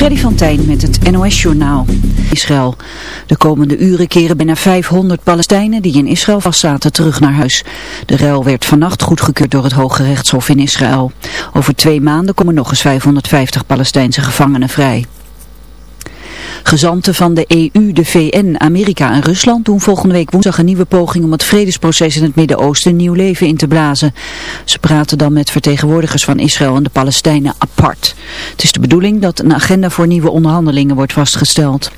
Freddy van Tijn met het NOS-journaal. Israël. De komende uren keren bijna 500 Palestijnen die in Israël vastzaten terug naar huis. De ruil werd vannacht goedgekeurd door het Hoge Rechtshof in Israël. Over twee maanden komen nog eens 550 Palestijnse gevangenen vrij. Gezanten van de EU, de VN, Amerika en Rusland doen volgende week woensdag een nieuwe poging om het vredesproces in het Midden-Oosten nieuw leven in te blazen. Ze praten dan met vertegenwoordigers van Israël en de Palestijnen apart. Het is de bedoeling dat een agenda voor nieuwe onderhandelingen wordt vastgesteld.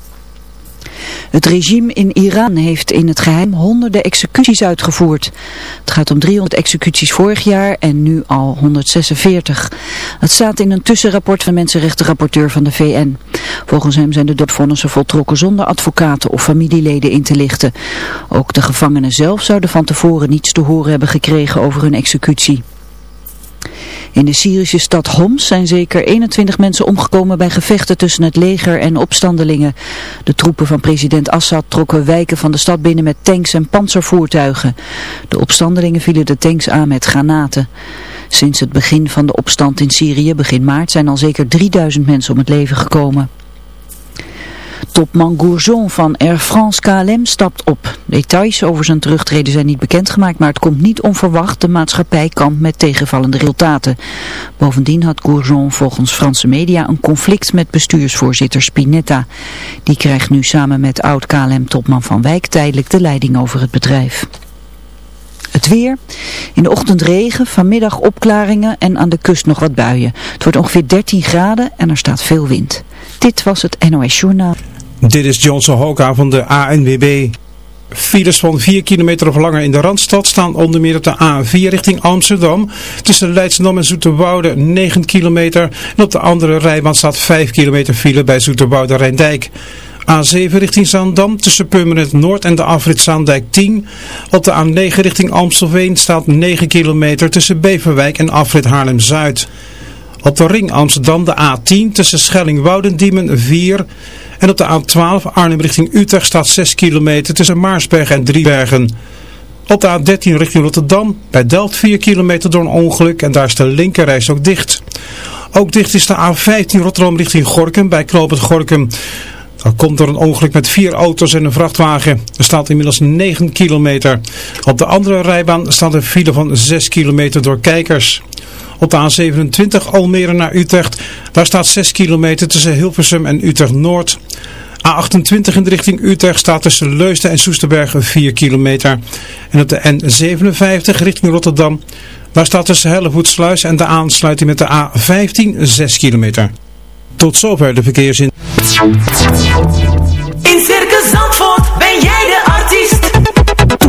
Het regime in Iran heeft in het geheim honderden executies uitgevoerd. Het gaat om 300 executies vorig jaar en nu al 146. Het staat in een tussenrapport van mensenrechtenrapporteur van de VN. Volgens hem zijn de doodvonnissen voltrokken zonder advocaten of familieleden in te lichten. Ook de gevangenen zelf zouden van tevoren niets te horen hebben gekregen over hun executie. In de Syrische stad Homs zijn zeker 21 mensen omgekomen bij gevechten tussen het leger en opstandelingen. De troepen van president Assad trokken wijken van de stad binnen met tanks en panzervoertuigen. De opstandelingen vielen de tanks aan met granaten. Sinds het begin van de opstand in Syrië, begin maart, zijn al zeker 3000 mensen om het leven gekomen. Topman Gourjon van Air France KLM stapt op. Details over zijn terugtreden zijn niet bekendgemaakt, maar het komt niet onverwacht. De maatschappij kampt met tegenvallende resultaten. Bovendien had Gourjon volgens Franse media een conflict met bestuursvoorzitter Spinetta. Die krijgt nu samen met oud-KLM-topman Van Wijk tijdelijk de leiding over het bedrijf. Het weer. In de ochtend regen, vanmiddag opklaringen en aan de kust nog wat buien. Het wordt ongeveer 13 graden en er staat veel wind. Dit was het NOS Journaal. Dit is Johnson Hoka van de ANWB. Files van 4 kilometer of langer in de Randstad staan onder meer op de A4 richting Amsterdam. Tussen Leidschendam en Zoeterwoude 9 kilometer. En op de andere rijbaan staat 5 kilometer file bij Zoeterwoude Rijndijk. A7 richting Zaandam tussen Purmerend Noord en de afrit Zaandijk 10. Op de A9 richting Amstelveen staat 9 kilometer tussen Beverwijk en afrit Haarlem-Zuid. Op de ring Amsterdam de A10 tussen Schelling-Woudendiemen 4 en op de A12 Arnhem richting Utrecht staat 6 kilometer tussen Maarsberg en Driebergen. Op de A13 richting Rotterdam bij Delft 4 kilometer door een ongeluk en daar is de linkerreis ook dicht. Ook dicht is de A15 Rotterdam richting Gorkum bij Knoopend Gorkum. Dat komt door een ongeluk met vier auto's en een vrachtwagen. Er staat inmiddels 9 kilometer. Op de andere rijbaan staat een file van 6 kilometer door kijkers. Op de A27 Almere naar Utrecht. Daar staat 6 kilometer tussen Hilversum en Utrecht-Noord. A28 in de richting Utrecht staat tussen Leusden en Soesterberg 4 kilometer. En op de N57 richting Rotterdam. Daar staat tussen Hellevoetsluis en de aansluiting met de A15 6 kilometer. Tot zover de verkeersin. In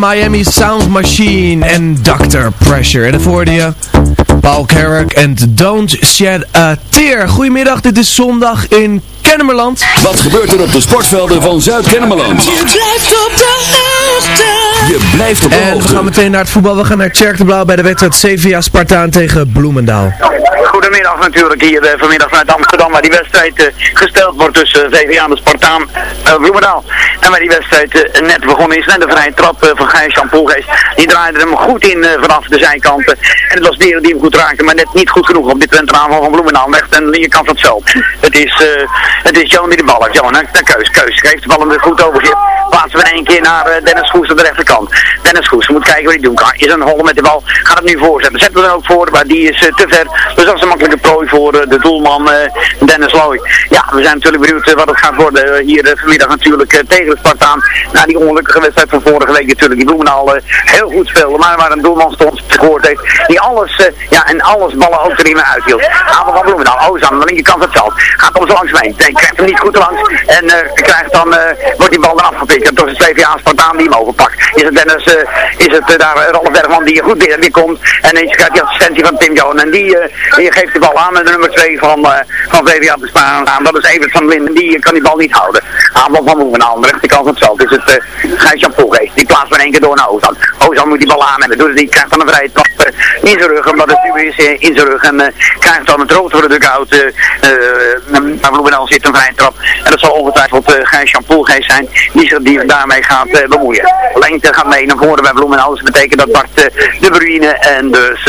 De Miami Sound Machine en Dr. Pressure. En dat hoorde je Paul Carrick en Don't Shed a Tear. Goedemiddag, dit is zondag in Kennemerland. Wat gebeurt er op de sportvelden van Zuid-Kennemerland? Je blijft op de hoogte. Je blijft op de En we gaan meteen naar het voetbal. We gaan naar Tjerk de Blauw bij de wedstrijd CVA Spartaan tegen Bloemendaal. Goedemiddag natuurlijk hier eh, vanmiddag vanuit Amsterdam waar die wedstrijd eh, gesteld wordt tussen uh, VVA en de Spartaan eh, Bloemendaal. En waar die wedstrijd eh, net begonnen is, net een vrije trap eh, van Gijs Jan Poelgeest. Die draaide hem goed in eh, vanaf de zijkanten. En het was Dieren die hem goed raakte, maar net niet goed genoeg op dit moment aanval van Bloemendaal. Aan de linkerkant van het veld. Het is, eh, het is Johan die de bal heeft. Johan, naar, Keus. Keus geeft de bal hem goed overgeeft. Plaatsen we in keer naar eh, Dennis Goes aan de rechterkant. Dennis Goes, we moeten kijken wat hij doen kan. Is een hol met de bal, gaat het nu voorzetten. Zetten we er ook voor, maar die is eh, te ver. Dus een makkelijke prooi voor eh, de doelman eh, Dennis Looy. Ja, we zijn natuurlijk benieuwd eh, wat het gaat worden hier vanmiddag natuurlijk tegen de Spartaan. Na die ongelukkige wedstrijd van vorige week natuurlijk. Die Bloemendaal eh, heel goed speelde, maar waar een doelman stond gehoord heeft. Die alles, ja, en alles ballen ook er meer uithield. Aanval van Bloemendaal, Ozan aan de linkerkant van het veld. Gaat zo langs mee. Krijgt hem niet goed langs. En krijgt dan, wordt die bal dan afgepikt. En toch is het VVA Spartaan die hem overpakt. Is het Dennis, is het daar Rolf Bergman die goed binnen die komt. En dan krijgt die assistentie van Tim Johan. En die, die geeft de bal aan. En de nummer 2 van, eh van VVA te sparen aan. Dat is Evert van Linden. Die kan die bal niet houden. Aanval van Bloemendaal. Aan de rechterkant van het is het uh, Gijs-Jan Poelgeest. Één keer door naar Ozan. Ozan moet die bal aan. En doet het niet. Krijgt dan een vrije trap eh, in zijn rug. Omdat het nu is eh, in zijn rug. En eh, krijgt dan het rood voor de dugout. eh, eh, bij Bloemendaal zit een vrije trap. En dat zal ongetwijfeld uh, Gijs Poelgeest zijn die die daarmee gaat uh, bemoeien. Lengte gaat mee naar voren bij Bloemendaal. Dus dat betekent dat Bart uh, de Bruine en dus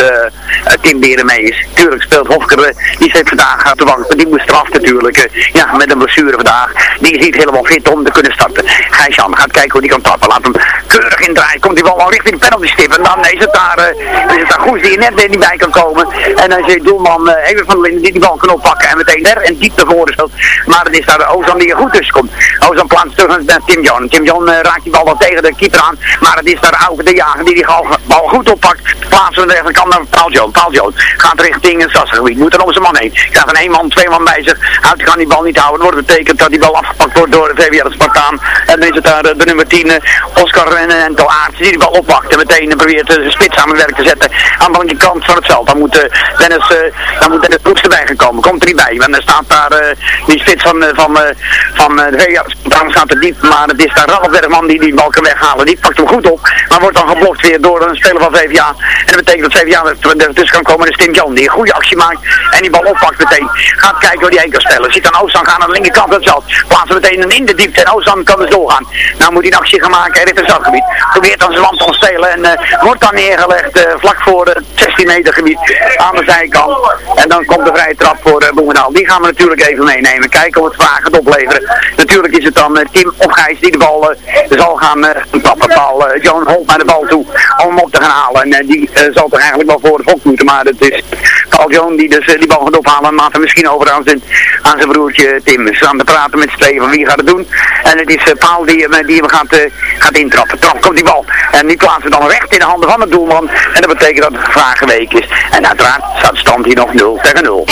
Tim Beren mee is. Tuurlijk speelt Hofker, die zit vandaag op de bank. Die moet straf natuurlijk. ja, met een blessure vandaag. Die is niet helemaal fit om te kunnen starten. Gijs Jan gaat kijken hoe die kan trappen. Laat hem keurig indraaien. Komt die bal al richting de penalty stip. En dan is het daar, is het daar Goes die er net niet bij kan komen. En dan is doelman even van de Linden die die bal kan oppakken. En meteen er en diep naar voren speelt. Maar het is daar Ozan die er goed tussen komt. Ozan plaatst terug naar Tim John. Tim John uh, raakt die bal wel tegen de keeper aan. Maar het is daar Auke de Jager die die bal goed oppakt. Plaatsen aan de rechterkant naar Paul John. Paul John gaat richting het Sassengebied. Moet er om zijn man heen. Krijgt een één man, twee man bij zich. Houdt kan die bal niet houden. Wordt betekend dat die bal afgepakt wordt door de VWR Spartaan. En dan is het daar de, nummer 10, uh, Oscar en, en Aarts die die bal oppakt. En meteen probeert de spits aan het werk te zetten. Aan de andere kant van het veld. Dan moet Dennis, dan moet Dennis Broeks erbij gekomen. Komt er niet bij. Want er staat daar die spits van, van, van de de Spartaan staat er diep. Maar het is daar Ralf Bergman die die bal kan weghalen. Die pakt hem goed op. Maar wordt dan geblokt weer door een speler van VVA. En dat betekent dat VVA er tussen kan komen. En Tim Jan die een goede actie maakt. En die bal oppakt meteen. Gaat kijken waar die heen kan stellen. Ziet dan Oostan gaan aan de linkerkant van het veld. Plaatsen meteen een in de diepte. En Oostan kan dus doorgaan. Nou moet hij een actie gaan maken richting het zakgebied. Probeert dan zijn land te stelen. En uh, wordt dan neergelegd uh, vlak voor het 16 meter gebied. Aan de zijkant. En dan komt de vrije trap voor uh. Die gaan we natuurlijk even meenemen. Kijken of het vragen gaat opleveren. Natuurlijk is het dan Tim of Gijs die de bal zal gaan trappen. Paul, Joan Holt naar de bal toe om hem op te gaan halen. En die zal toch eigenlijk wel voor de volk moeten. Maar het is Paul Joan die dus die bal gaat ophalen. En maakt hem misschien over aan zijn, aan zijn broertje Tim. Ze staan te praten met z'n van wie gaat het doen. En het is Paul die hem, die hem gaat, gaat intrappen. Trap komt die bal. En die plaatsen dan recht in de handen van de doelman. En dat betekent dat het gevraagd week is. En uiteraard staat stand hier nog 0 tegen 0.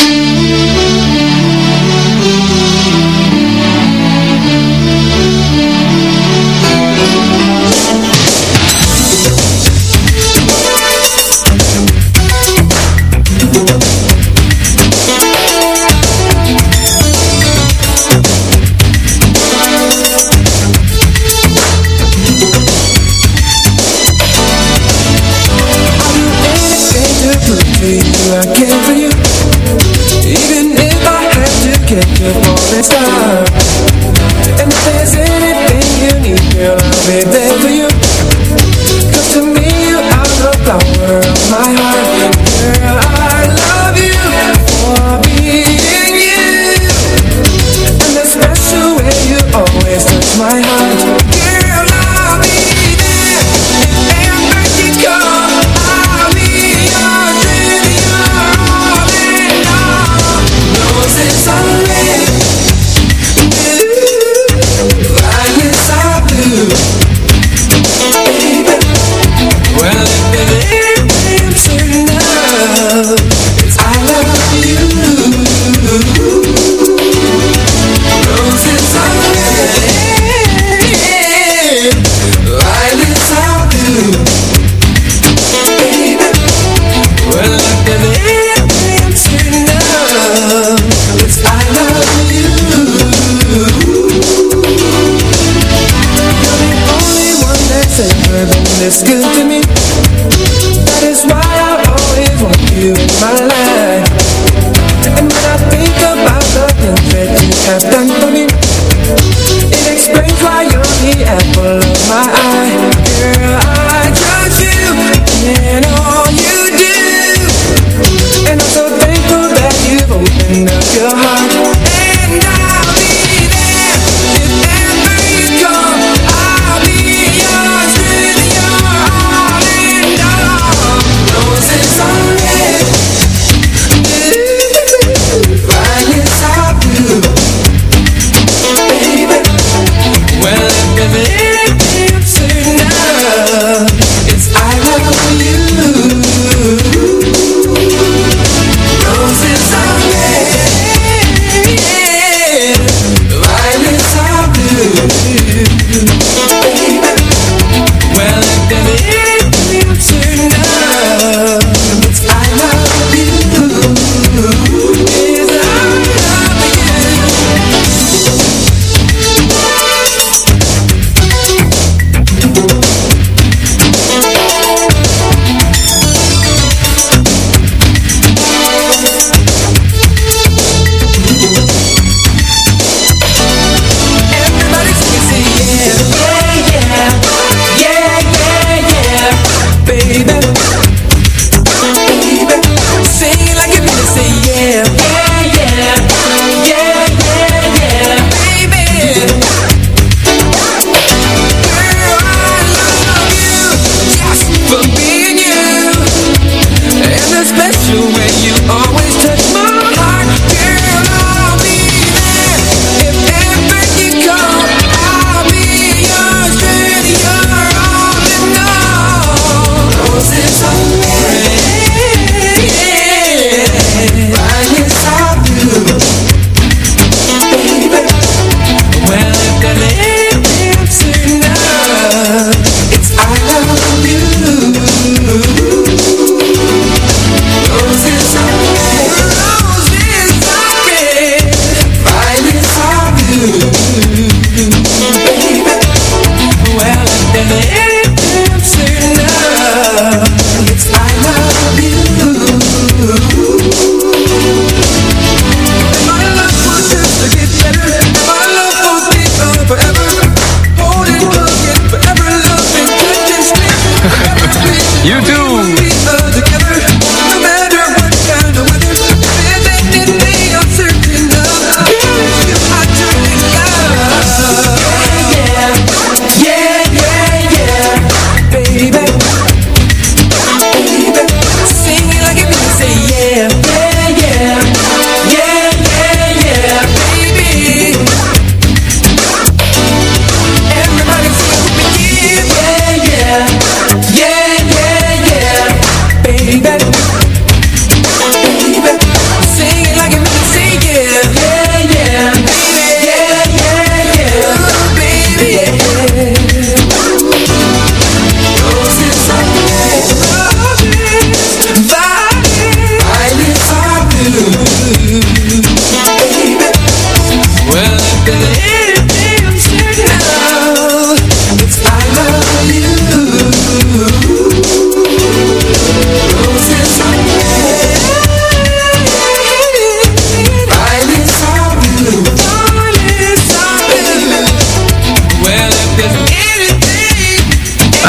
This good to me. That is why I always want you in my life. And when I think about the things that you have done for me It explains why you're the apple of my eye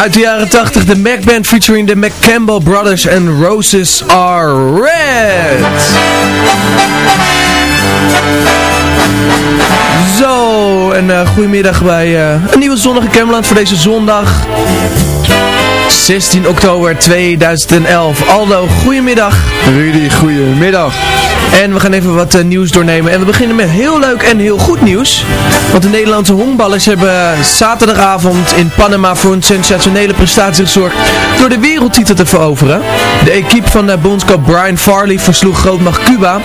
Uit de jaren 80, de Mac Band featuring de McCampbell Brothers en Roses Are Red. Zo, en uh, goedemiddag bij uh, een nieuwe zonnige Cameland voor deze zondag. 16 oktober 2011. Aldo, goedemiddag. Rudy, goedemiddag. En we gaan even wat uh, nieuws doornemen. En we beginnen met heel leuk en heel goed nieuws. Want de Nederlandse honkballers hebben zaterdagavond in Panama voor een sensationele prestatie gezorgd door de wereldtitel te veroveren. De equipe van de bondscoach Brian Farley versloeg grootmacht Cuba.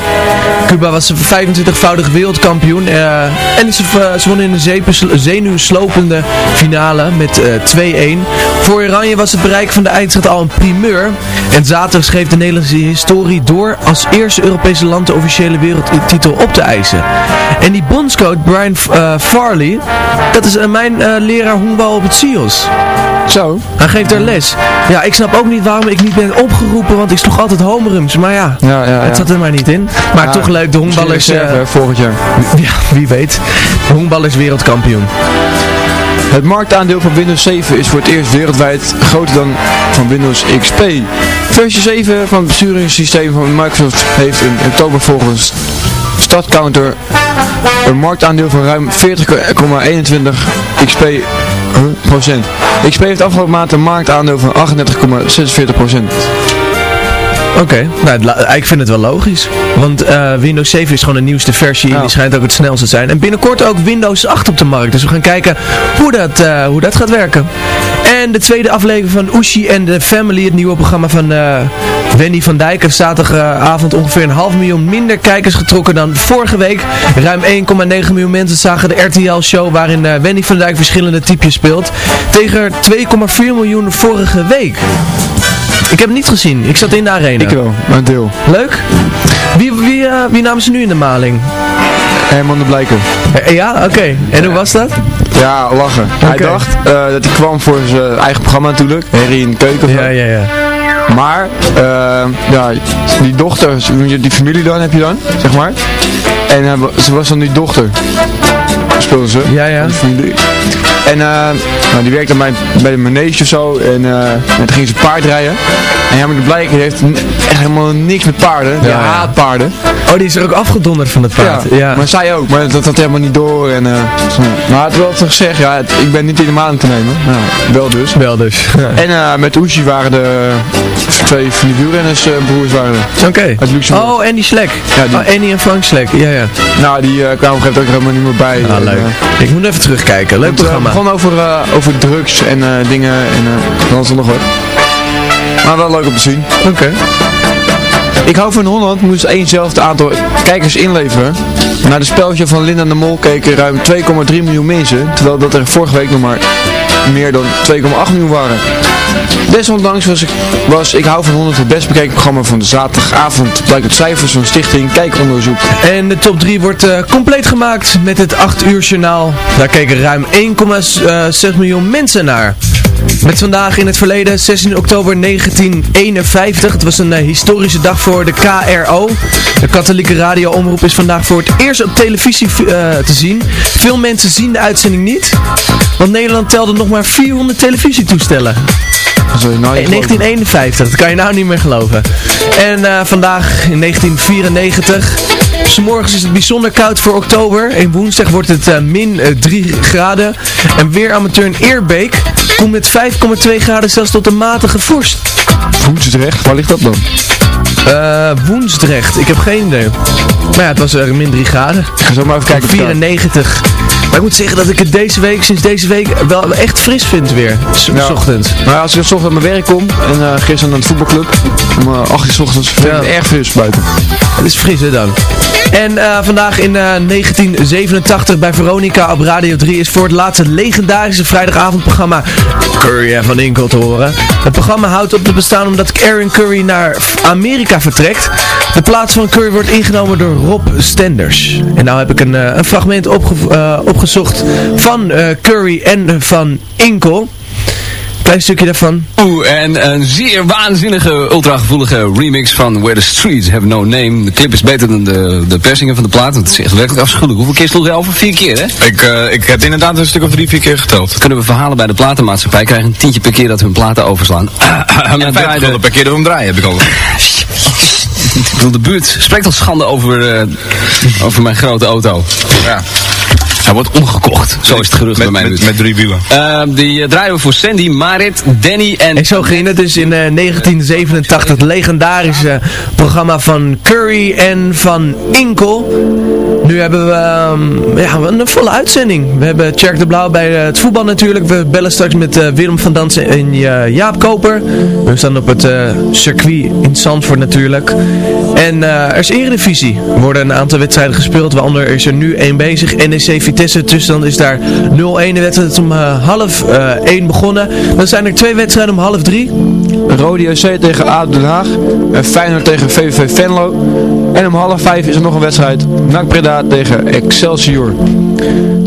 Cuba was 25-voudig wereldkampioen. Uh, en ze, ze wonnen in een zenuwslopende finale met uh, 2-1. Voor Oranje was het bereik van de eindstrijd al een primeur. En zaterdag schreef de Nederlandse historie door als eerste Europese land de officiële wereldtitel op te eisen. En die bondscoach Brian uh, Farley, dat is uh, mijn uh, leraar honkbal op het SIOS. Zo? Hij geeft daar les. Ja, ik snap ook niet waarom ik niet ben opgeroepen, want ik sloeg altijd homerums. Maar ja, ja, ja, ja. het zat er maar niet in. Maar Ja, toch leuk, de honkballers... Eh, volgend jaar. ja, wie weet. De honkballers wereldkampioen. Het marktaandeel van Windows 7 is voor het eerst wereldwijd groter dan van Windows XP. Versie 7 van het besturingssysteem van Microsoft heeft in oktober volgens StatCounter een marktaandeel van ruim 40,21 XP procent. XP heeft afgelopen maand een marktaandeel van 38,46 Oké, nou, ik vind het wel logisch. Want eh, Windows 7 is gewoon de nieuwste versie en die schijnt ook het snelste te zijn. En binnenkort ook Windows 8 op de markt. Dus we gaan kijken hoe dat, eh, hoe dat gaat werken. En de tweede aflevering van Ushi en the Family, het nieuwe programma van eh, Wendy van Dijk, heeft zaterdagavond ongeveer een half miljoen minder kijkers getrokken dan vorige week. Ruim 1,9 miljoen mensen zagen de RTL-show waarin Wendy van Dijk verschillende typjes speelt. Tegen 2,4 miljoen vorige week. Ik heb het niet gezien. Ik zat in de arena. Ik wel, een deel. Leuk. Wie, wie, eh, wie namen ze nu in de maling? Herman de Blijker. Eh, ja, oké. En hoe was dat? Ja, lachen. Hij dacht eh, dat hij kwam voor zijn eigen programma natuurlijk. Harry in de keuken. Ja, ja, ja. Maar, eh, ja, die dochter, die familie dan heb je dan, zeg maar. En eh, ze was dan die dochter. Speelde ze. Ja, ja. En eh, nou, die werkte bij, bij de manege of zo. En, en toen ging ze paardrijden. En Herman de Blijker die heeft echt helemaal niks met paarden. Ja, ja. haat paarden. Oh, die is er ook afgedonderd van het paard. Ja. Maar zij ook, maar dat had helemaal niet door. En, zo. maar hij had wel toch gezegd, ja, het- ik ben niet in de maan te nemen. Nou, wel dus. Wel dus. En met Uchi waren de twee van die wielrenners eh, broers waren er. Oké. Uit Luxemburg. Oh, Andy Slek. Ja, die- Oh, Andy en Frank Slek. Ja, ja. Nou, die eh, kwamen op een gegeven moment ook helemaal niet meer bij. Ah, En, leuk. eh, Ik moet even terugkijken. Leuk het, eh, programma. begon over, eh, over drugs en eh, dingen en uh, dan er nog wat. Maar wel leuk om te zien. Oké. Ik hou van Holland moest eenzelfde aantal kijkers inleveren. Naar de speltje van Linda de Mol keken ruim 2,3 miljoen mensen. Terwijl dat er vorige week nog maar meer dan 2,8 miljoen waren. Desondanks was ik, was Ik hou van Holland het best bekeken programma van de zaterdagavond. Blijkt uit cijfers van stichting Kijkonderzoek. En de top 3 wordt eh, compleet gemaakt met het 8 uur journaal. Daar keken ruim 1,6 miljoen mensen naar. Met vandaag in het verleden, 16 oktober 1951. Het was een eh, historische dag voor de KRO. De katholieke radioomroep is vandaag voor het eerst op televisie eh, te zien. Veel mensen zien de uitzending niet. Want Nederland telde nog maar 400 televisietoestellen. Nou, In 1951, dat kan je nou niet meer geloven. En eh, vandaag in 1994. S'morgens is het bijzonder koud voor oktober. En woensdag wordt het min 3 graden. En weer amateur in Eerbeek komt met 5,2 graden zelfs tot een matige vorst. Woensdrecht, waar ligt dat dan? Eh Woensdrecht, ik heb geen idee. Maar ja, het was er min 3 graden. Ik ga zo maar even kijken. op de kaart. 94. Maar ik moet zeggen dat ik het deze week, sinds deze week, wel echt fris vind weer. S Ja. ochtends. Ja, als ik s ochtends naar mijn werk kom en uh, gisteren naar de voetbalclub, om uh, 8 uur s ochtends, vind ik het erg fris buiten. Het is fris hè dan. En uh, vandaag in uh, 1987 bij Veronica op Radio 3 is voor het laatste legendarische vrijdagavondprogramma Curry Van Inkel te horen. Het programma houdt op te bestaan omdat Aaron Curry naar Amerika vertrekt. De plaats van Curry wordt ingenomen door Rob Stenders. En nou heb ik een, uh, een fragment opge opgezocht van Curry en van Inkel. Klein stukje daarvan. Oeh, en een zeer waanzinnige, ultragevoelige remix van Where the Streets Have No Name. De clip is beter dan de, de persingen van de plaat. Het is echt werkelijk afschuwelijk. Hoeveel keer sloeg je over? Vier keer, hè? Ik, eh, ik heb inderdaad een stuk of drie, vier keer geteld. Kunnen we verhalen bij de platenmaatschappij krijgen een tientje per keer dat hun platen overslaan. En En vijf gulden per keer door hem draaien heb ik al. Ik bedoel, de buurt spreekt al schande over, eh, over mijn grote auto. Ja. Hij wordt omgekocht. Zo is het gerucht Met, bij mij. met, met drie wielen. die eh, draaien we voor Sandy, Marit, Danny en... En zo ging het dus in eh, 1987, het legendarische programma van Curry en van Inkel. Nu hebben we ehm, ja, een volle uitzending. We hebben Tjerk de Blauw bij eh, het voetbal natuurlijk. We bellen straks met eh, Willem van Dansen en eh, Jaap Koper. We staan op het circuit in Zandvoort natuurlijk. En er is Eredivisie. Er worden een aantal wedstrijden gespeeld, waaronder is er nu één bezig. NEC Vitesse, tussenstand is daar 0-1. De wedstrijd om half eh 1 begonnen. Dan zijn er twee wedstrijden om half 3. Rode JC tegen ADO Den Haag. En Feyenoord tegen VVV Venlo. En om half vijf is er nog een wedstrijd. NAC Breda tegen Excelsior.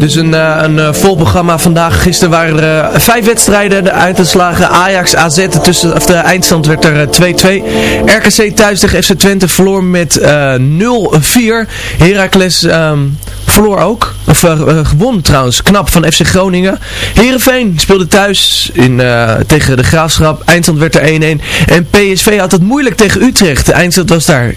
Dus een, eh, een eh, vol programma vandaag. Gisteren waren er eh, vijf wedstrijden. De uitslagen Ajax, AZ. Tussen, of de eindstand werd er eh, 2-2. RKC thuis tegen FC Twente verloor met eh 0-4. Heracles ehm, verloor ook. Of gewon trouwens. Knap van FC Groningen. Heerenveen speelde thuis in, tegen de Graafschap. Eindstand werd er 1-1. En PSV had het moeilijk tegen Utrecht. De eindstand was daar 1-0.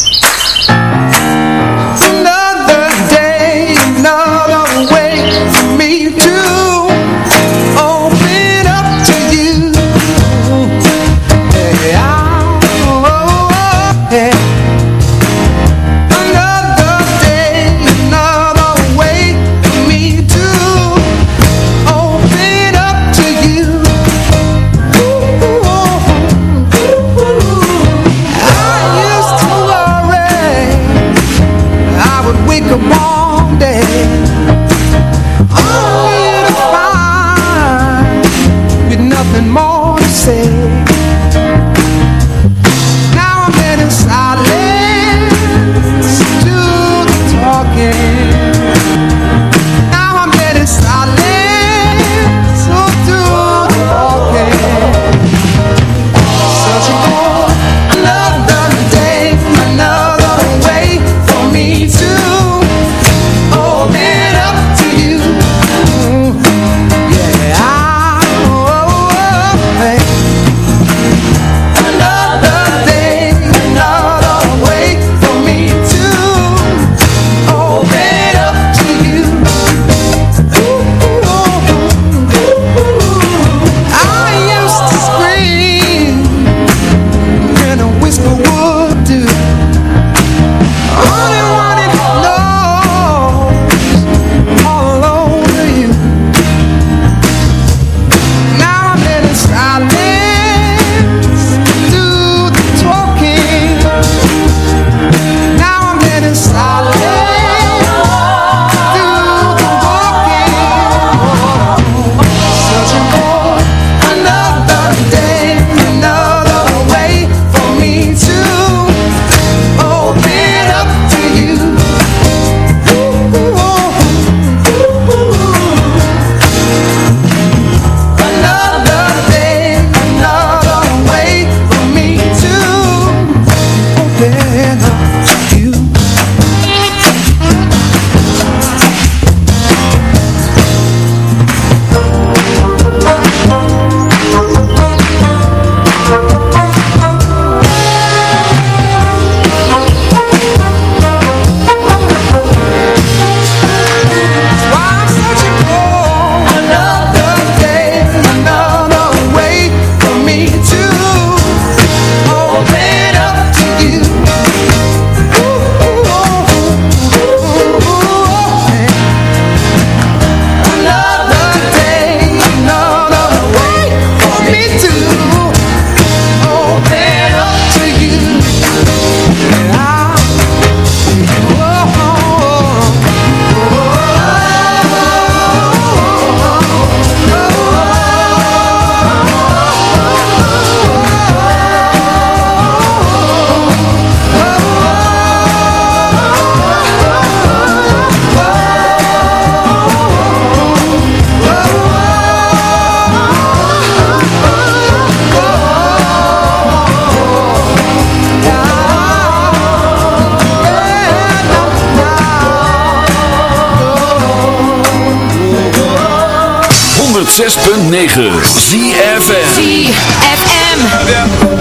106.9 ZFM ZFM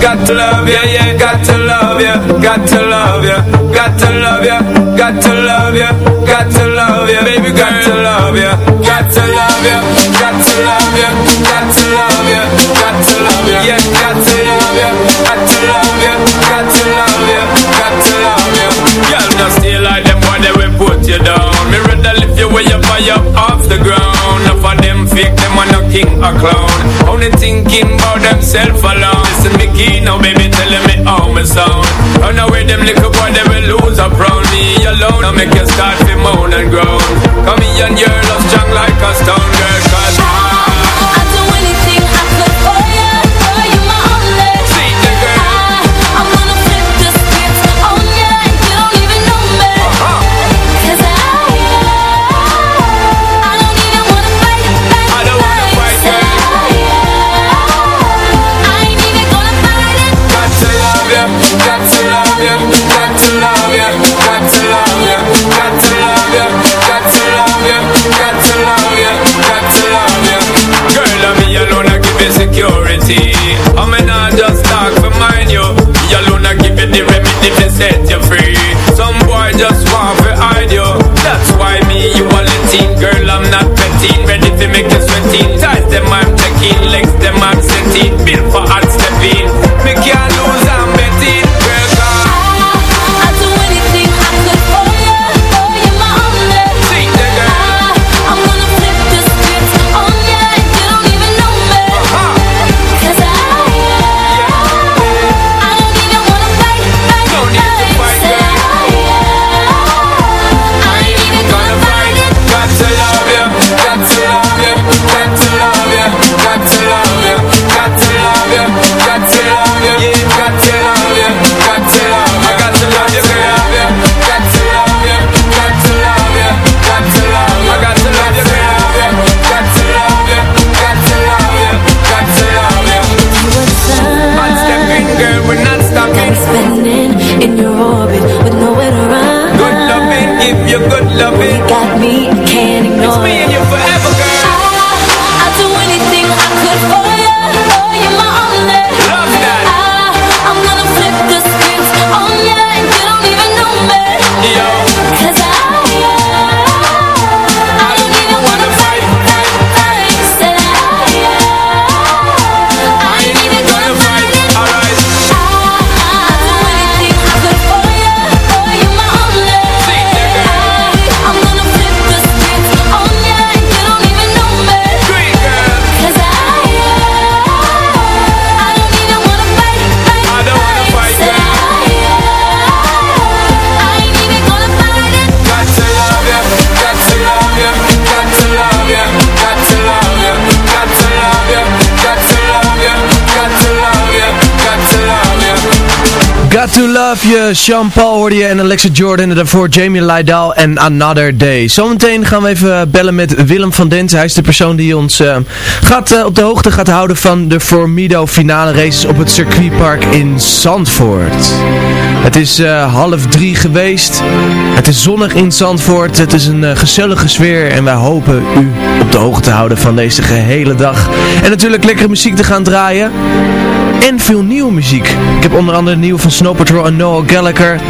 Got to love ya, yeah, got to love ya Got to love ya, got to love ya Got to love ya. myself alone. Listen, me key now, baby, telling me how my sound. Run away, them little boy, they will lose up round me alone. I make you start to moan and groan. Come here and you're lost, strong like a stone. Love You, Sean Paul hoorde je en Alexa Jordan en daarvoor Jamie Lydal en Another Day. Zometeen gaan we even bellen met Willem van Dent. Hij is de persoon die ons eh, gaat, eh, op de hoogte gaat houden van de Formido finale races op het circuitpark in Zandvoort. Het is eh, half drie geweest. Het is zonnig in Zandvoort. Het is een gezellige sfeer en wij hopen u op de hoogte te houden van deze gehele dag. En natuurlijk lekkere muziek te gaan draaien en veel nieuwe muziek. Ik heb onder andere de nieuwe van Snow Patrol en Noel Gallagher.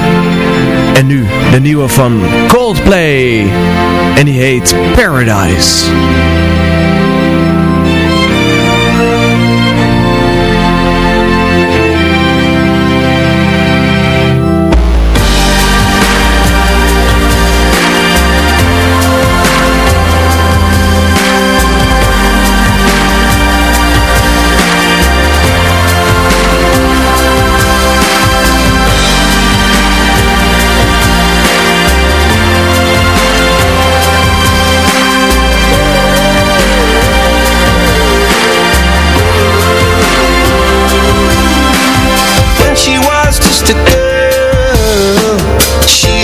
En nu de nieuwe van Coldplay. En die heet Paradise.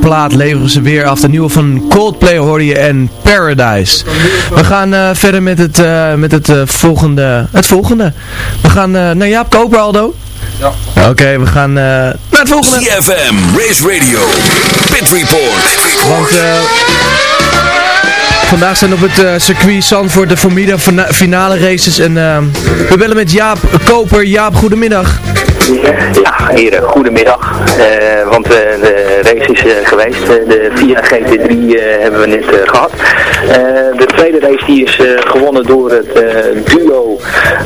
Plaat leveren ze weer af. De nieuwe van Coldplay hoorde je en Paradise. We gaan eh, verder met het, eh, met het, eh, volgende, het volgende. We gaan naar Jaap Koper, Aldo. Ja. Oké, we gaan naar het volgende. CFM, Race Radio, Pit Report. Want vandaag zijn op het eh, circuit Zandvoort de Formida fina- finale races. En we bellen met Jaap Koper. Jaap, goedemiddag. Ja, heren, goedemiddag. Eh, want eh, de race is eh, geweest. De Via GT3 eh, hebben we net eh, gehad. Eh, de tweede race die is gewonnen door het duo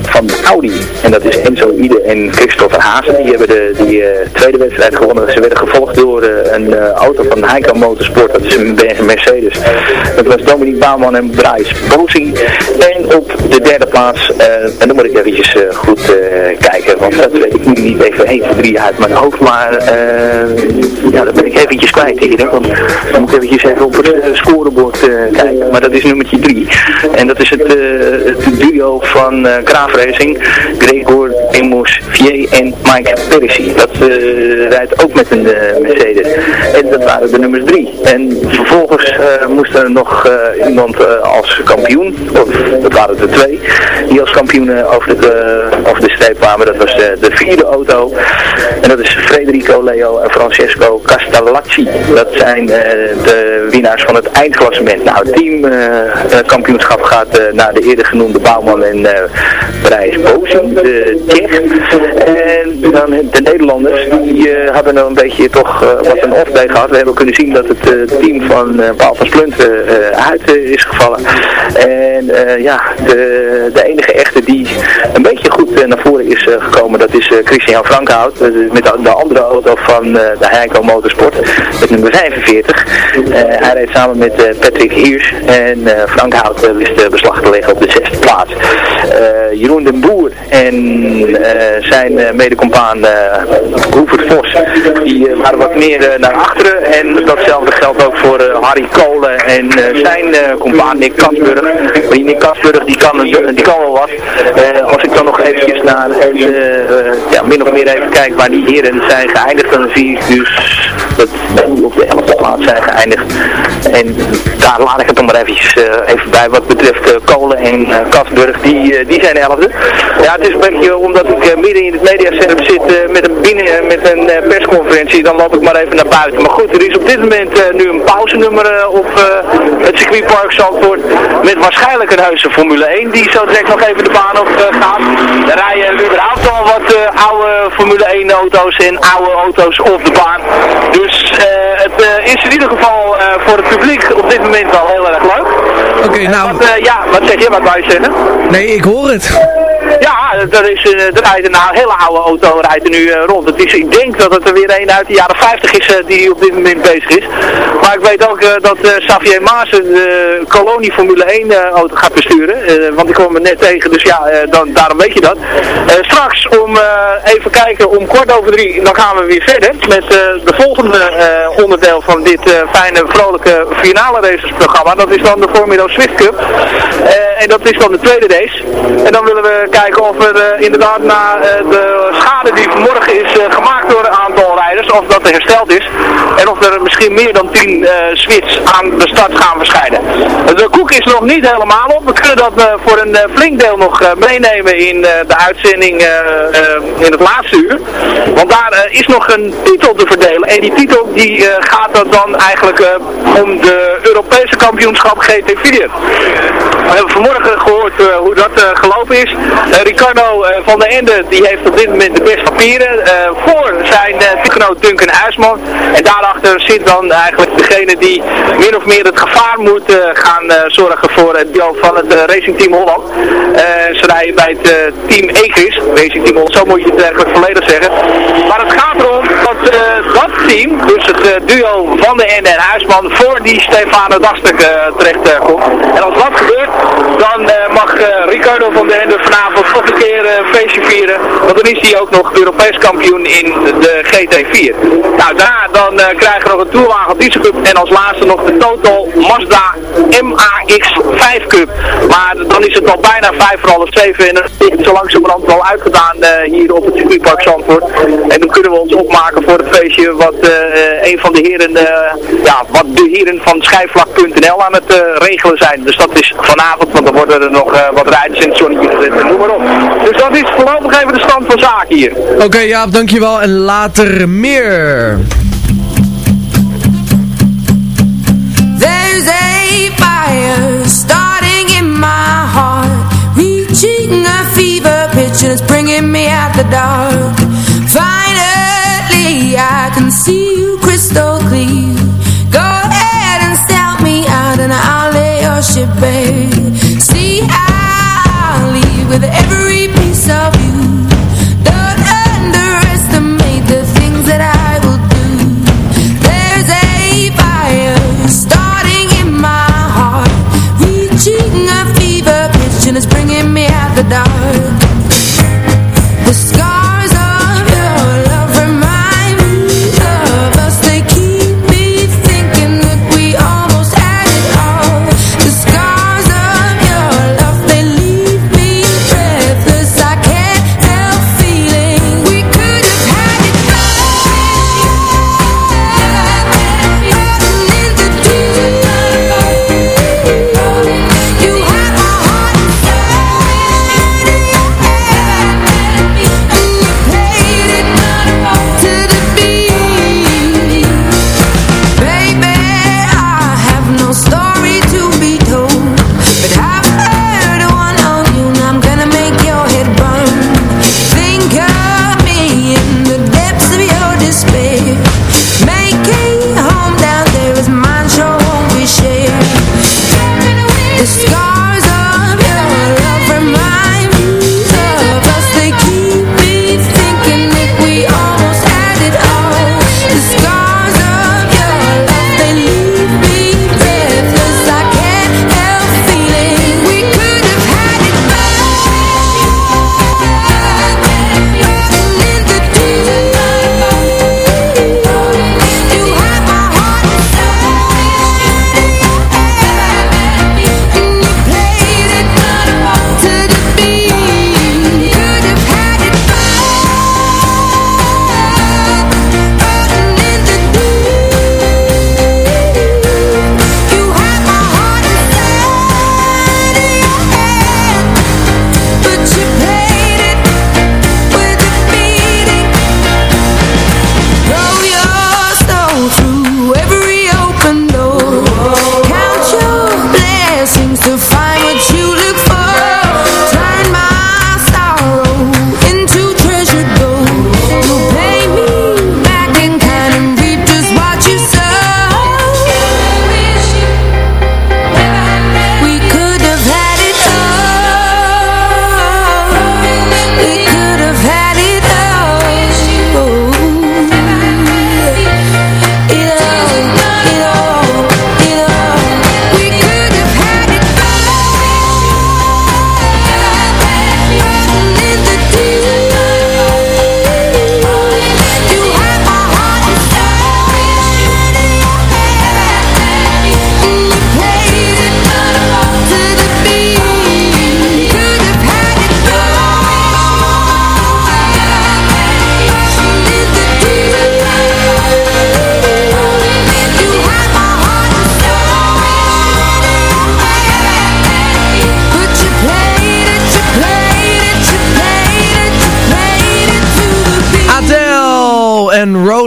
van Audi. En dat is Enzo Ide en Christopher Hazen. Die hebben de die, tweede wedstrijd gewonnen. Ze werden gevolgd door een auto van Heiko Motorsport. Dat is een Mercedes. Dat was Dominique Bouwman en Bryce Brossi. En op de derde plaats, en dan moet ik eventjes goed kijken. Want dat weet ik nu niet even 1, 2, 3 uit mijn hoofd. Maar eh, ja, dat ben ik eventjes kwijt hier. Want dan moet ik eventjes even op het eh, scorebord eh, kijken. Maar dat is nummertje 3. En dat is het, het duo van Graaf Racing. Gregor Emos Vier en Mike Perisi. Dat rijdt ook met een Mercedes. En dat waren de nummers 3. En vervolgens moest er nog iemand als kampioen, of dat waren er twee, die als kampioen over, de, over de streep kwamen. Dat was de, de vierde auto. En dat is Federico Leo en Francesco Castellacci. Dat zijn eh, de winnaars van het eindklassement. Nou, het teamkampioenschap gaat eh, naar de eerder genoemde bouwman en Parijs Bozen, de Tsjech. En dan de Nederlanders, die hebben een beetje toch wat een off-day gehad. We hebben kunnen zien dat het team van Paul van Splunten uit is gevallen. En ja, de, de enige echte die een beetje goed naar voren is gekomen, dat is Christian Frankhout. met de, de, andere auto van de Heiko Motorsport, met nummer 45. hij reed samen met Patrick Hiers en Frank Hout wist beslag te leggen op de zesde plaats. Jeroen den Boer en zijn medecompaan Hoevert Vos, die waren wat meer naar achteren. En datzelfde geldt ook voor Harry Kolen en zijn compaan Nick Kasburg. Die Nick Kasburg die kan, die kan wel wat. als ik dan nog eventjes naar ja, of meer even kijk waar die heren zijn geëindigd, dan zie ik dus dat op de 11e plaats zijn geëindigd. En daar laat ik het dan maar eventjes, even bij wat betreft uh, Kolen en uh, Kasburg, die, die zijn elfde. Ja, het is een beetje omdat ik midden in het mediacentrum zit met een, binnen, met een persconferentie, dan loop ik maar even naar buiten. Maar goed, er is op dit moment nu een pauzenummer op het circuitpark Zandvoort, met waarschijnlijk een heuse Formule 1, die zo direct nog even de baan op gaat. Er rijden überhaupt al wat oude Formule 1 auto's en oude auto's op de baan. Dus het is in ieder geval voor het publiek op dit moment al heel erg leuk. Oké, okay, nou... Wat, ja, wat zeg je? Wat wou je zeggen? Nee, ik hoor het. Ja, er, is, uh, er rijdt een hele oude auto rijdt nu uh, rond. Het is, ik denk dat het er weer een uit de jaren 50 is die op dit moment bezig is. Maar ik weet ook dat Xavier Maas de kolonie Formule 1 auto gaat besturen. want ik kwam er net tegen, dus ja, dan, daarom weet je dat. straks om even kijken, om kwart over drie, dan gaan we weer verder met de volgende onderdeel van dit fijne, vrolijke finale racersprogramma. Dat is dan de Formula Swift Cup. En dat is dan de tweede race. En dan willen we kijken of er uh, inderdaad na uh, de schade die vanmorgen is gemaakt door een aantal rijders, of dat er hersteld is. En of er misschien meer dan 10 Swits aan de start gaan verschijnen. De koek is nog niet helemaal op. We kunnen dat voor een flink deel nog meenemen in de uitzending in het laatste uur. Want daar is nog een titel te verdelen. En die titel die gaat er dan eigenlijk om de Europese kampioenschap GT4. We hebben vanmorgen gehoord uh, hoe dat uh, gelopen is. Uh, Ricardo van der Ende die heeft op dit moment de beste papieren voor zijn teamgenoot Duncan Uisman. En daarachter zit dan eigenlijk degene die min of meer het gevaar moet gaan zorgen voor het deel van het Racing Team Holland. ze rijden bij het team Egris, Racing Team Holland, zo moet je het eigenlijk volledig zeggen. Maar het gaat erom dat dat team, dus het duo van der Ende en Huisman, voor die Stefano Dastek terecht komt. En als dat gebeurt, dan mag uh, Ricardo van der Ende vanavond nog een keer een uh, feestje vieren. Want dan is hij ook nog Europees kampioen in de GT4. Nou, daarna dan krijgen we nog een Tourwagen Diesel Cup. En als laatste nog de Total Mazda MAX5 Cup. Maar dan is het al bijna 5 voor half 7 en dan is het zo langzamerhand wel uitgedaan hier op het circuitpark Zandvoort. En dan kunnen we ons opmaken voor het feestje wat een van de heren, ja, wat de heren van schijfvlak.nl aan het regelen zijn. Dus dat is vanavond, want dan worden er nog uh, wat rijders in het zonnetje gezet noem maar op. Dus dat is voorlopig even de stand van zaken hier. Oké okay, Jaap, dankjewel en later meer. There's a fire starting in my heart Reaching a fever pitch and it's bringing me out the dark with every piece of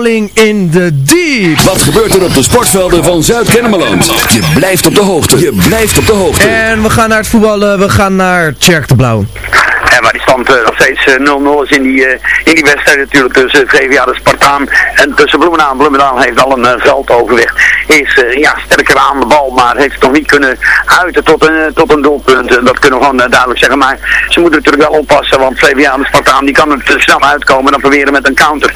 Rolling in the Deep. Wat gebeurt er op de sportvelden van Zuid-Kennemerland? Je blijft op de hoogte. Je blijft op de hoogte. En we gaan naar het voetballen. We gaan naar Tjerk de Blauw. En waar die stand eh, nog steeds eh, 0-0 is in die, eh, in die wedstrijd natuurlijk tussen VVA de Spartaan en tussen Bloemendaal. Bloemendaal heeft al een eh, veldoverwicht. Is eh, ja, sterker aan de bal, maar heeft het nog niet kunnen uiten tot een, tot een doelpunt. Dat kunnen we gewoon eh, duidelijk zeggen. Maar ze moeten natuurlijk wel oppassen, want VVA de Spartaan die kan te snel uitkomen en dan proberen met een counter.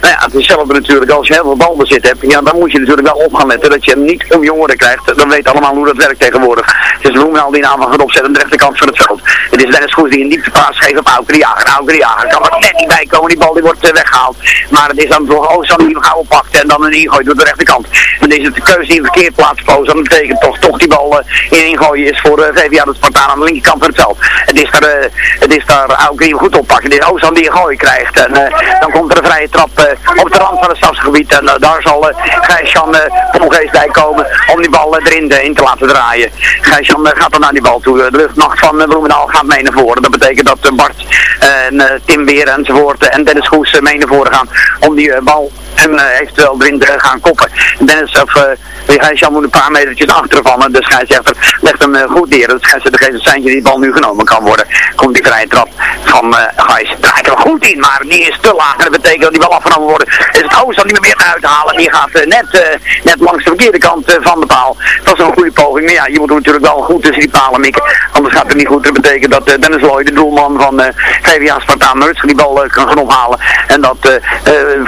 Nou ja, het is hetzelfde natuurlijk. Als je heel veel balbezit hebt, ja, dan moet je natuurlijk wel op gaan letten dat je hem niet om jongeren krijgt. Dan weet allemaal hoe dat werkt tegenwoordig. Het is Bloemendaal die aanval gaat opzetten aan de rechterkant van het veld. Het is Dennis Goes die een dieptepaas geeft op Auker de Jager. Auker de Jager kan er net niet bij komen. Die bal die wordt eh, weggehaald. Maar het is dan toch die hem gauw oppakt en dan een ingooit door de rechterkant. En deze de keuze die in verkeerd Ozan. Dat betekent toch, toch die bal eh, in ingooien is voor uh, VVA de Spartaan aan de linkerkant van het veld. Het is daar, eh, het is daar die hem goed oppakt. Het is Ozan die een gooi krijgt. En eh, dan komt er een vrije trap eh, op de rand van het stadsgebied. En eh, daar zal uh, Gijs-Jan uh, Polgeest bij komen om die bal eh, erin eh, in te laten draaien. Gijs-Jan eh, gaat dan naar die bal toe. de luchtmacht van uh, Bloemendaal gaat mee naar voren. Dat betekent dat eh, Bart en eh, Tim Weer enzovoort eh, en Dennis Goes eh, mee naar voren gaan om die eh, bal en eh, eventueel erin te gaan koppen. Dennis of uh, Gijs-Jan moet een paar metertjes naar achteren vallen. De scheidsrechter legt hem eh, goed neer. De scheidsrechter geeft een seintje die bal nu genomen kan worden. Komt die vrije trap van eh Gijs. Draait er goed in, maar die is te laag. En dat betekent dat die bal afgenomen wordt. Is het Ozan niet meer uit te halen. Die gaat eh, net, eh, net langs de verkeerde kant eh, van de paal. Dat is een goede poging. Maar ja, je moet natuurlijk wel goed tussen die palen mikken. Anders gaat het niet goed. Dat betekent dat eh, Dennis Lloyd, de doelman van eh VVA Spartaan Rutsker, die bal eh, kan gaan ophalen. En dat eh eh,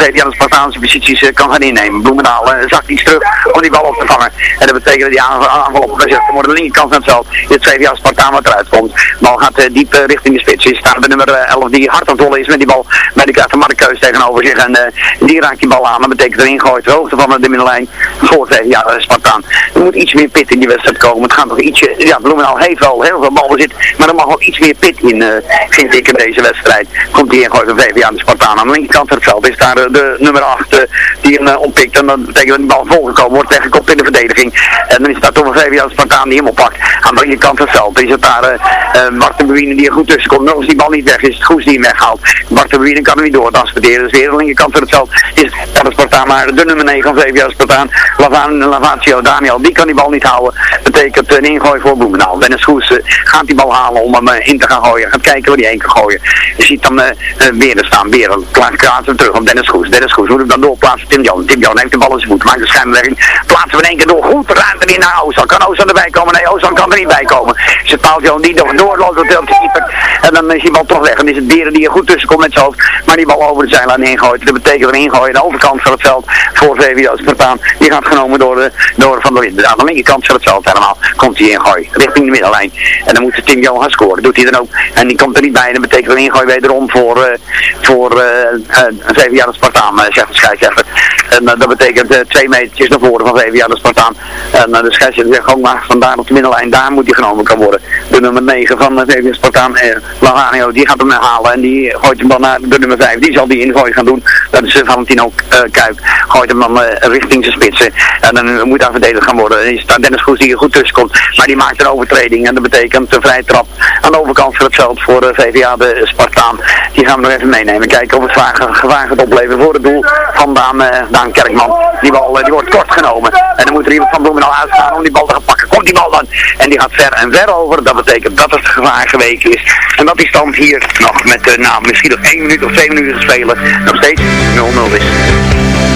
Posities eh, kan gaan innemen. Bloemendaal eh, zakt iets terug om die bal op te vangen. En dat betekent dat die aanval, opgezet wordt aan de linkerkant van het veld. Het VVA Spartaan wat eruit komt. Bal gaat eh, diep richting de spits. Is staat de nummer eh, 11 die hard aan het rollen is met die bal. Bij de krijgt de Markeus tegenover zich. En die raakt die bal aan. Dat betekent erin gooit. De hoogte van de middenlijn voor VVA eh, Spartaan. Er moet iets meer pit in die wedstrijd komen. Het gaat nog ietsje. Ja, Bloemendaal heeft wel heel veel balbezit. Maar er mag wel iets meer pit in, vind ik, in deze wedstrijd. Komt die ingooit van VVA de Spartaan. Aan de linkerkant van het veld is daar de nummer 8 eh, die hem eh, oppikt. En dat betekent dat die bal volgekomen wordt. Weggekopt in de verdediging. En dan is dat toch een de Spartaan die hem oppakt. Aan de linkerkant van het veld is het daar eh eh, Bart de Bewine die er goed tussen komt. Nog eens die bal niet weg is. Het Goes die hem weghaalt. Bart de Bewine kan er niet door. Dus weer aan de linkerkant van het veld is het Spartaan. Maar de nummer 9 van de Spartaan, Lavatio Daniel, die kan die bal niet houden. Betekent een ingooi voor Bloemendaal. Dennis Goes gaat die bal halen om hem in te gaan gooien. Gaat kijken waar die heen kan gooien. Je ziet dan eh, Beren staan. Beren klaar kaarten terug op Dennis Goes. Dennis Goes moet dan doorplaatsen Tim Jones. Tim Jones heeft de bal in zijn voet, maakt de schijnbeweging. Plaatsen we in één keer door, goed de ruimte in naar Ozan. Kan Ozan erbij komen? Nee, Ozan kan er niet bij komen. Is het Paul Jones die nog doorloopt door de keeper. En dan is die bal toch weg. En is het Dieren die er goed tussen komt met zijn hoofd. Maar die bal over de zijlijn heen gooit. Dat betekent een ingooien aan de overkant van het veld voor VVO Spartaan. Die gaat genomen door, de, door Van der Linden. Aan de linkerkant van het veld helemaal komt hij ingooi. Richting de middenlijn. En dan moet Tim Johan gaan scoren. Doet hij dan ook. En die komt er niet bij. Dat betekent een ingooi wederom voor, eh voor eh eh, VVA de Spartaan, eh, zegt de scheidsrechter. En eh, dat betekent eh, twee metertjes naar voren van VVA de Spartaan. En eh, de scheidsrechter zegt ook maar vandaar op de middenlijn. Daar moet hij genomen kan worden. De nummer 9 van VVA Spartaan, eh, Laganio, die gaat hem halen. En die gooit hem dan naar de nummer 5. Die zal die ingooi gaan doen. Dat is Valentino Kuip. Gooit hem dan richting zijn spitsen. En dan moet daar verdedigd gaan worden. En daar Dennis Goes die er goed tussen komt. Maar die maakt een overtreding. En dat betekent een vrije trap aan de overkant van het veld voor VVA de Spartaan. Die gaan we nog even meenemen. Kijken of het gevaar gaat opleveren voor het doel van Daan, eh, Daan Kerkman. Die bal eh, die wordt kort genomen. En dan moet er iemand van Bloemendaal uitstaan om die bal te gaan pakken. Komt die bal dan. En die gaat ver en ver over. Dat betekent dat het gevaar geweken is. En dat die stand hier nog met uh, nou, misschien nog één minuut of twee minuten te spelen. Nog steeds 0-0 is.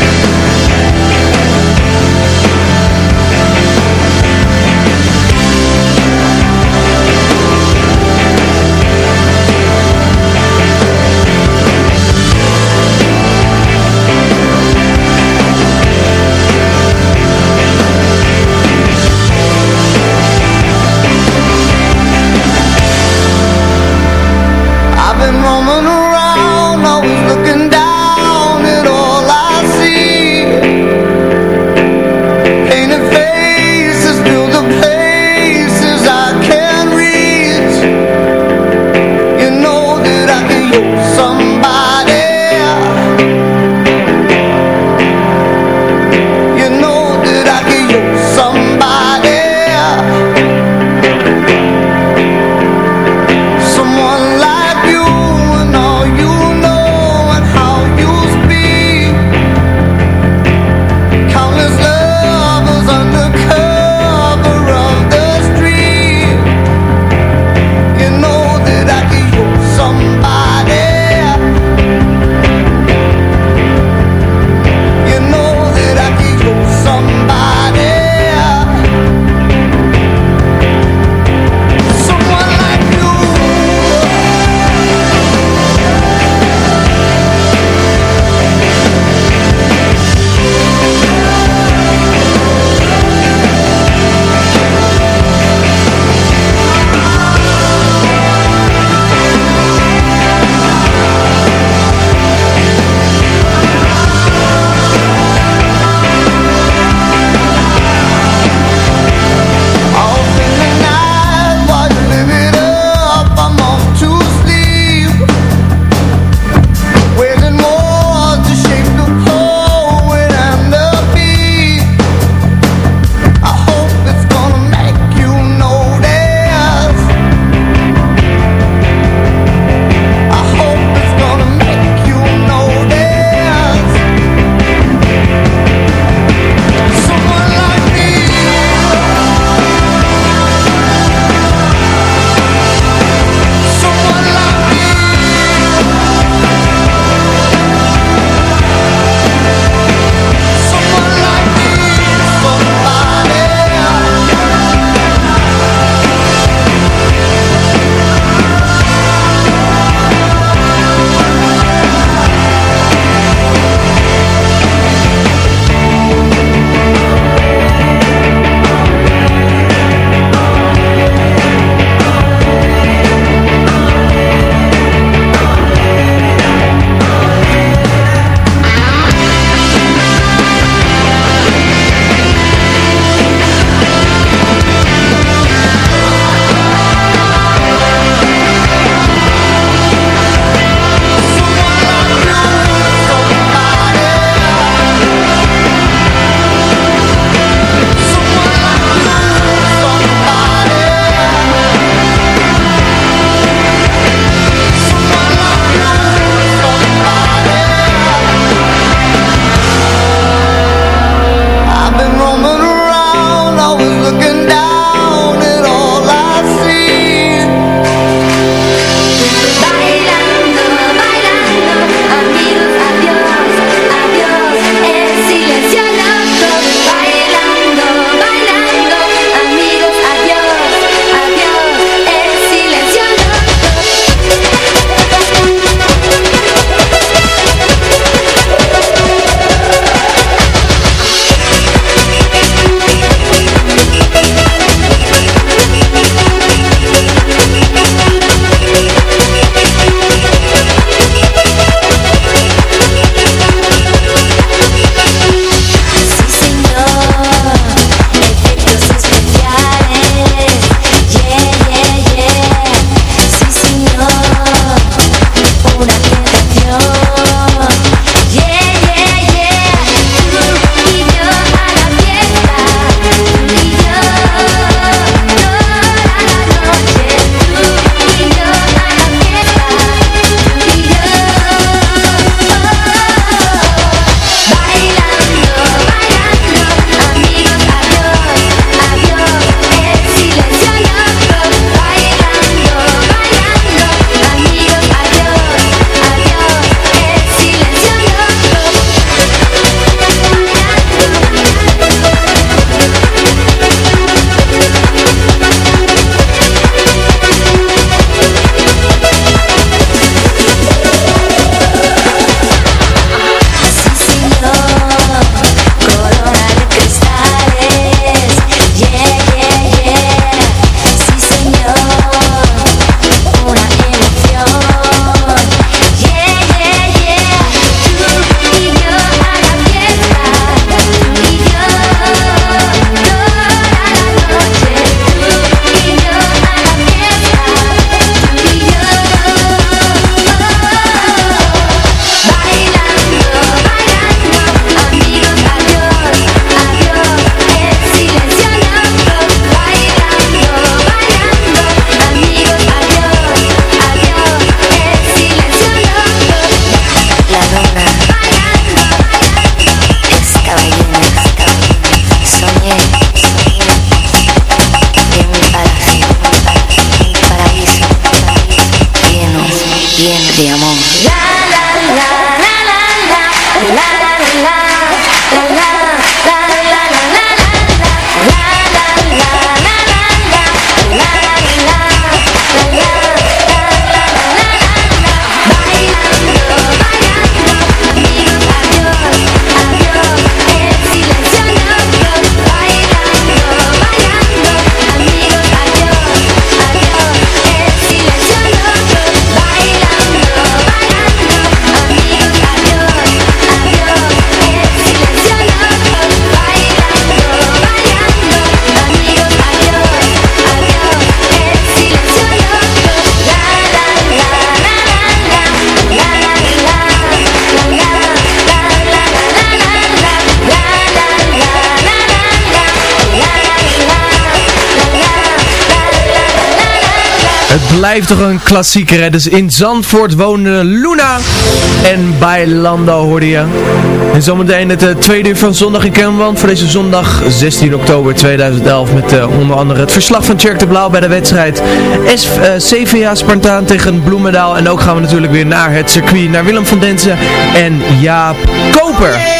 Blijft toch een klassieker, hè? Dus in Zandvoort woonde Luna en bij Lando hoorde je. En zometeen het eh, tweede uur van zondag in Kermland voor deze zondag 16 oktober 2011 met eh, onder andere het verslag van Tjerk de Blauw bij de wedstrijd S eh, CVA Spartaan tegen Bloemendaal. En ook gaan we natuurlijk weer naar het circuit, naar Willem van Densen en Jaap Koper.